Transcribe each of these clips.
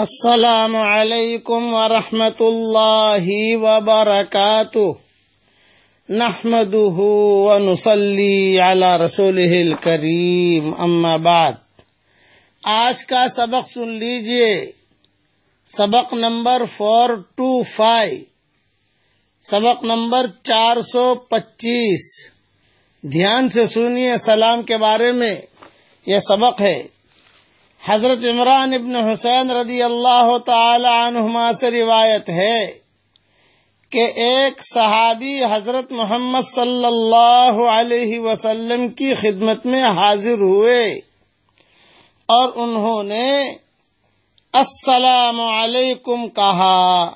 السلام علیکم ورحمۃ اللہ وبرکاتہ۔ نحمده ونصلي على رسوله الكريم اما بعد۔ آج کا سبق سن لیجیے۔ سبق نمبر فور ٹو فائیو سبق نمبر چار سو پچیس۔ دھیان سے سنیے سلام کے بارے میں۔ یہ سبق ہے۔ حضرت عمران ابن حسین رضی اللہ تعالی عنہما سے روایت ہے کہ ایک صحابی حضرت محمد صلی اللہ علیہ وسلم کی خدمت میں حاضر ہوئے اور انہوں نے السلام علیکم کہا۔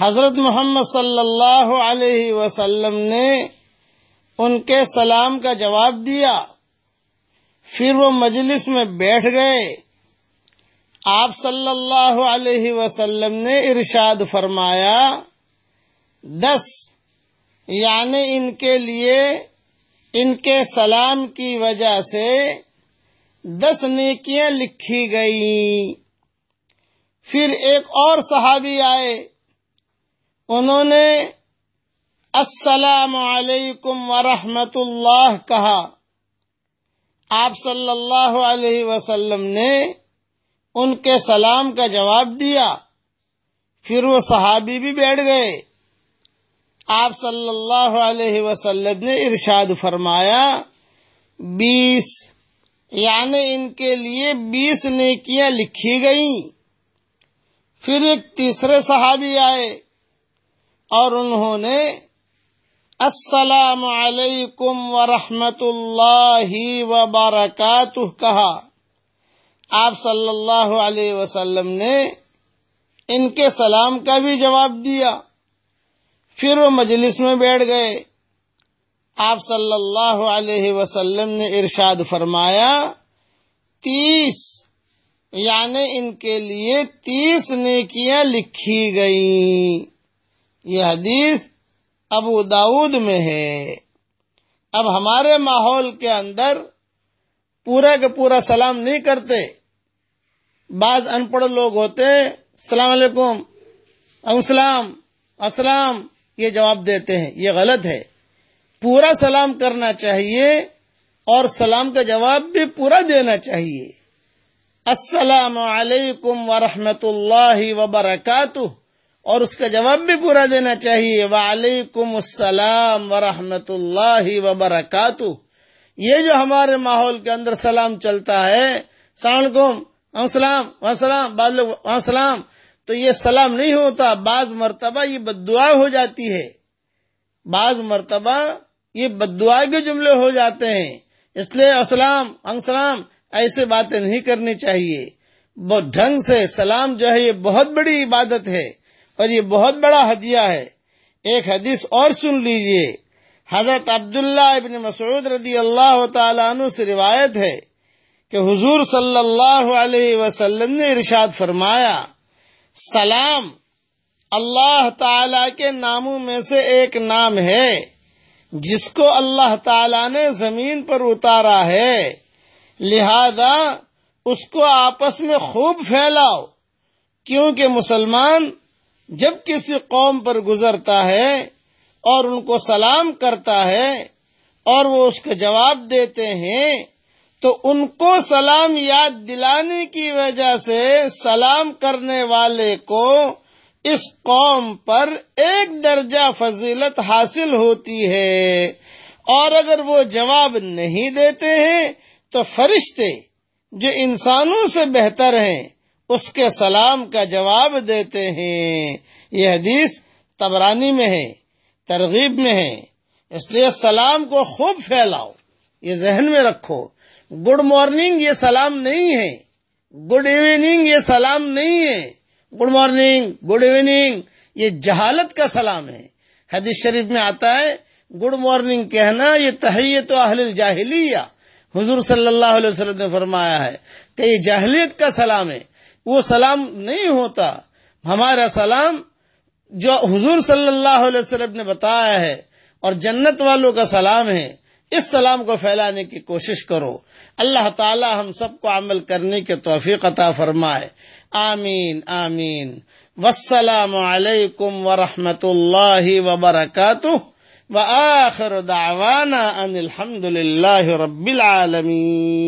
حضرت محمد صلی اللہ علیہ وسلم نے ان کے سلام کا جواب دیا۔ پھر وہ مجلس میں بیٹھ گئے۔ آپ صلی اللہ علیہ وسلم نے ارشاد فرمایا، دس یعنی ان کے لیے، ان کے سلام کی وجہ سے دس نیکیاں لکھی گئی پھر ایک اور صحابی آئے، انہوں نے، السلام علیکم ورحمۃ اللہ کہا۔ آپ صلی اللہ علیہ وسلم نے ان کے سلام کا جواب دیا، پھر وہ صحابی بھی بیٹھ گئے۔ آپ صلی اللہ علیہ وسلم نے ارشاد فرمایا، بیس یعنی ان کے لیے بیس نیکیاں لکھی گئیں۔ پھر ایک تیسرے صحابی آئے اور انہوں نے السلام علیکم ورحمۃ اللہ وبرکاتہ کہا۔ آپ صلی اللہ علیہ وسلم نے ان کے سلام کا بھی جواب دیا۔ پھر وہ مجلس میں بیٹھ گئے۔ آپ صلی اللہ علیہ وسلم نے ارشاد فرمایا، تیس یعنی ان کے لیے تیس نیکیاں لکھی گئیں۔ یہ حدیث ابو داود میں ہے۔ اب ہمارے ماحول کے اندر پورا کا پورا سلام نہیں کرتے۔ بعض ان پڑھ لوگ ہوتے السلام علیکم السلام السلام، یہ جواب دیتے ہیں۔ یہ غلط ہے۔ پورا سلام کرنا چاہیے اور سلام کا جواب بھی پورا دینا چاہیے۔ السلام علیکم ورحمۃ اللہ وبرکاتہ۔ اور اس کا جواب بھی پورا دینا چاہیے۔ وعلیکم السلام ورحمۃ اللہ وبرکاتہ۔ یہ جو ہمارے ماحول کے اندر سلام چلتا ہے، السلام علیکم السلام وسلام السلام تو یہ سلام نہیں ہوتا، بعض مرتبہ یہ بد دعا ہو جاتی ہے۔ بعض مرتبہ یہ بد دعا کے جملے ہو جاتے ہیں۔ اس لیے اسلام السلام، ایسے باتیں نہیں کرنی چاہیے۔ بہت ڈھنگ سے سلام جو ہے، یہ بہت بڑی عبادت ہے۔ اور یہ بہت بڑا ہدیہ ہے۔ ایک حدیث اور سن لیجیے۔ حضرت عبداللہ ابن مسعود رضی اللہ تعالیٰ عنہ سے روایت ہے کہ حضور صلی اللہ علیہ وسلم نے ارشاد فرمایا، سلام، اللہ تعالی کے ناموں میں سے ایک نام ہے، جس کو اللہ تعالی نے زمین پر اتارا ہے۔ لہذا اس کو آپس میں خوب پھیلاؤ، کیونکہ مسلمان جب کسی قوم پر گزرتا ہے اور ان کو سلام کرتا ہے اور وہ اس کا جواب دیتے ہیں، تو ان کو سلام یاد دلانے کی وجہ سے سلام کرنے والے کو اس قوم پر ایک درجہ فضیلت حاصل ہوتی ہے۔ اور اگر وہ جواب نہیں دیتے ہیں، تو فرشتے جو انسانوں سے بہتر ہیں اس کے سلام کا جواب دیتے ہیں۔ یہ حدیث تبرانی میں ہے، ترغیب میں ہے، اس لیے سلام کو خوب پھیلاؤ، یہ ذہن میں رکھو۔ گڈ مارننگ یہ سلام نہیں ہے، گڈ ایوننگ یہ سلام نہیں ہے۔ گڈ مارننگ، گڈ ایوننگ، یہ جہالت کا سلام ہے۔ حدیث شریف میں آتا ہے، گڈ مارننگ کہنا یہ تحیت و اہل الجاہلیہ۔ حضور صلی اللہ علیہ وسلم نے فرمایا ہے کہ یہ جاہلیت کا سلام ہے۔ وہ سلام نہیں ہوتا۔ ہمارا سلام جو حضور صلی اللہ علیہ وسلم نے بتایا ہے اور جنت والوں کا سلام ہے، اس سلام کو پھیلانے کی کوشش کرو۔ اللہ تعالی ہم سب کو عمل کرنے کے توفیق عطا فرمائے۔ آمین آمین۔ والسلام علیکم ورحمۃ اللہ وبرکاتہ۔ وآخر دعوانا ان الحمد للہ رب العالمین۔